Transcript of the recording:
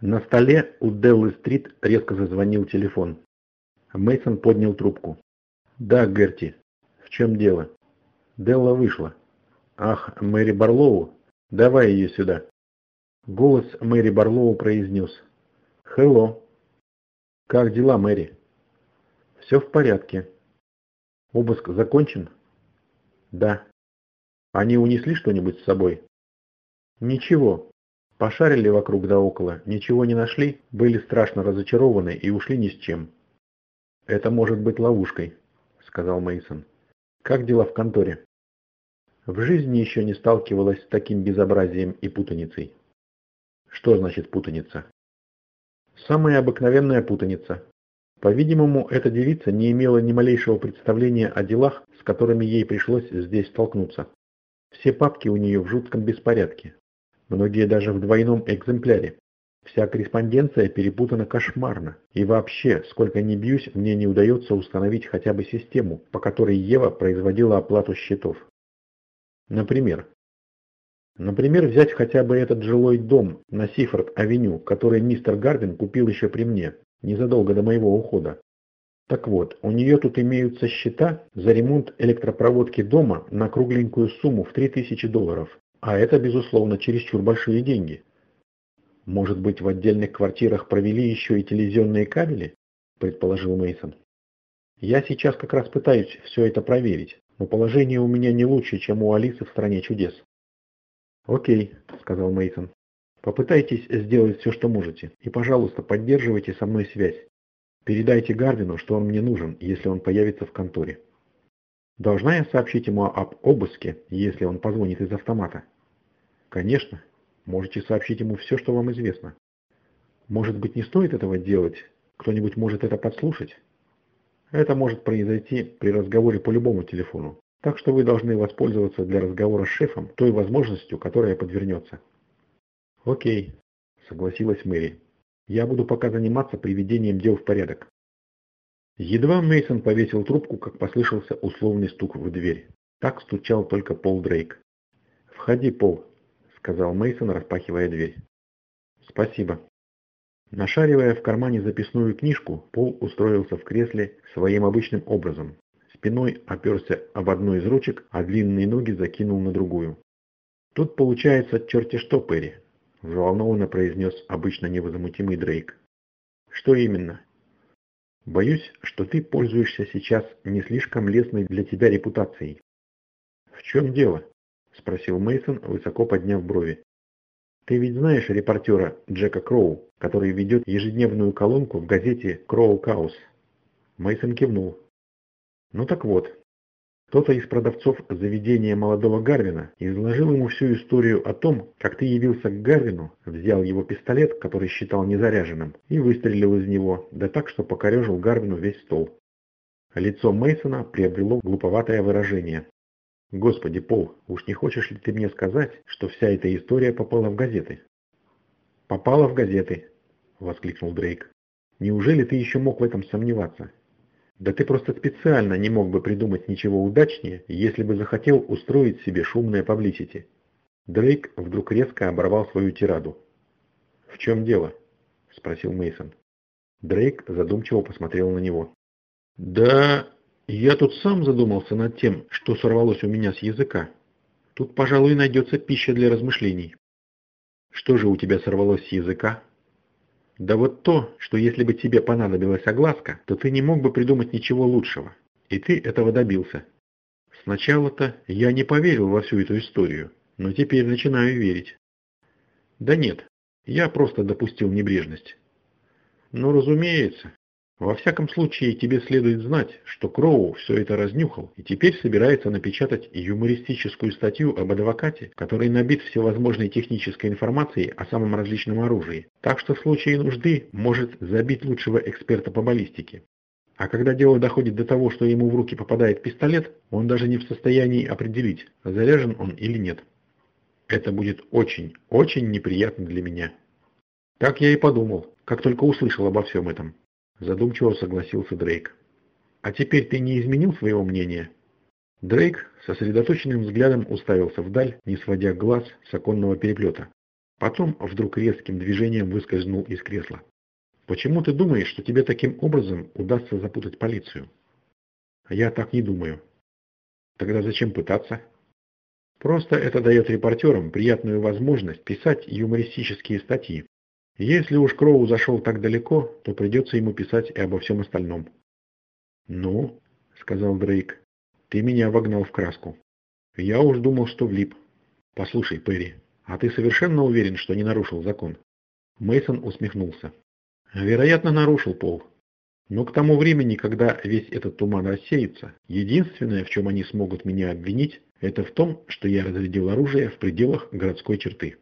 На столе у Деллы-стрит резко зазвонил телефон. Мейсон поднял трубку. «Да, Герти. В чем дело?» Делла вышла. «Ах, Мэри Барлоу? Давай ее сюда». Голос Мэри Барлоу произнес. «Хелло». «Как дела, Мэри?» «Все в порядке». «Обыск закончен?» «Да». «Они унесли что-нибудь с собой?» «Ничего. Пошарили вокруг да около, ничего не нашли, были страшно разочарованы и ушли ни с чем. Это может быть ловушкой, сказал Мейсон. Как дела в конторе? В жизни еще не сталкивалась с таким безобразием и путаницей. Что значит путаница? Самая обыкновенная путаница. По-видимому, эта девица не имела ни малейшего представления о делах, с которыми ей пришлось здесь столкнуться. Все папки у нее в жутком беспорядке, многие даже в двойном экземпляре. Вся корреспонденция перепутана кошмарно. И вообще, сколько ни бьюсь, мне не удается установить хотя бы систему, по которой Ева производила оплату счетов. Например. Например, взять хотя бы этот жилой дом на Сифорд-авеню, который мистер Гарден купил еще при мне, незадолго до моего ухода. Так вот, у нее тут имеются счета за ремонт электропроводки дома на кругленькую сумму в 3000 долларов. А это, безусловно, чересчур большие деньги. Может быть, в отдельных квартирах провели еще и телевизионные кабели? Предположил Мейсон. Я сейчас как раз пытаюсь все это проверить, но положение у меня не лучше, чем у Алисы в стране чудес. Окей, сказал Мейсон. Попытайтесь сделать все, что можете, и, пожалуйста, поддерживайте со мной связь. Передайте Гарвину, что он мне нужен, если он появится в конторе. Должна я сообщить ему об обыске, если он позвонит из автомата? Конечно. Можете сообщить ему все, что вам известно. Может быть, не стоит этого делать? Кто-нибудь может это подслушать? Это может произойти при разговоре по любому телефону. Так что вы должны воспользоваться для разговора с шефом той возможностью, которая подвернется. Окей, согласилась Мэри. Я буду пока заниматься приведением дел в порядок. Едва Мейсон повесил трубку, как послышался условный стук в дверь. Так стучал только Пол Дрейк. «Входи, Пол», — сказал Мейсон, распахивая дверь. «Спасибо». Нашаривая в кармане записную книжку, Пол устроился в кресле своим обычным образом. Спиной оперся об одну из ручек, а длинные ноги закинул на другую. «Тут получается черти что, Перри», — взволнованно произнес обычно невозмутимый Дрейк. «Что именно?» Боюсь, что ты пользуешься сейчас не слишком лестной для тебя репутацией. В чем дело? Спросил Мейсон, высоко подняв брови. Ты ведь знаешь репортера Джека Кроу, который ведет ежедневную колонку в газете Кроу Каус? Мейсон кивнул. Ну так вот, кто-то из продавцов заведения молодого Гарвина изложил ему всю историю о том, как ты явился к Гарвину, взял его пистолет, который считал незаряженным, и выстрелил из него, да так, что покорежил Гарвину весь стол. Лицо Мейсона приобрело глуповатое выражение. «Господи, Пол, уж не хочешь ли ты мне сказать, что вся эта история попала в газеты?» «Попала в газеты», — воскликнул Дрейк. «Неужели ты еще мог в этом сомневаться?» Да ты просто специально не мог бы придумать ничего удачнее, если бы захотел устроить себе шумное паблисити. Дрейк вдруг резко оборвал свою тираду. «В чем дело?» – спросил Мейсон. Дрейк задумчиво посмотрел на него. «Да, я тут сам задумался над тем, что сорвалось у меня с языка. Тут, пожалуй, найдется пища для размышлений». «Что же у тебя сорвалось с языка?» Да вот то, что если бы тебе понадобилась огласка, то ты не мог бы придумать ничего лучшего. И ты этого добился. Сначала-то я не поверил во всю эту историю, но теперь начинаю верить. Да нет, я просто допустил небрежность. Ну, разумеется, во всяком случае, тебе следует знать, что Кроу все это разнюхал и теперь собирается напечатать юмористическую статью об адвокате, который набит всевозможной технической информацией о самом различном оружии. Так что в случае нужды может забить лучшего эксперта по баллистике. А когда дело доходит до того, что ему в руки попадает пистолет, он даже не в состоянии определить, заряжен он или нет. Это будет очень, очень неприятно для меня. Так я и подумал, как только услышал обо всем этом. Задумчиво согласился Дрейк. «А теперь ты не изменил своего мнения?» Дрейк сосредоточенным взглядом уставился вдаль, не сводя глаз с оконного переплета. Потом вдруг резким движением выскользнул из кресла. «Почему ты думаешь, что тебе таким образом удастся запутать полицию?» «Я так не думаю». «Тогда зачем пытаться?» «Просто это дает репортерам приятную возможность писать юмористические статьи. Если уж Кроу зашел так далеко, то придется ему писать и обо всем остальном». «Ну?» — сказал Дрейк. «Ты меня вогнал в краску. Я уж думал, что влип. Послушай, Перри, а ты совершенно уверен, что не нарушил закон? Мейсон усмехнулся. Вероятно, нарушил Пол. Но к тому времени, когда весь этот туман рассеется, единственное, в чем они смогут меня обвинить, это в том, что я разрядил оружие в пределах городской черты.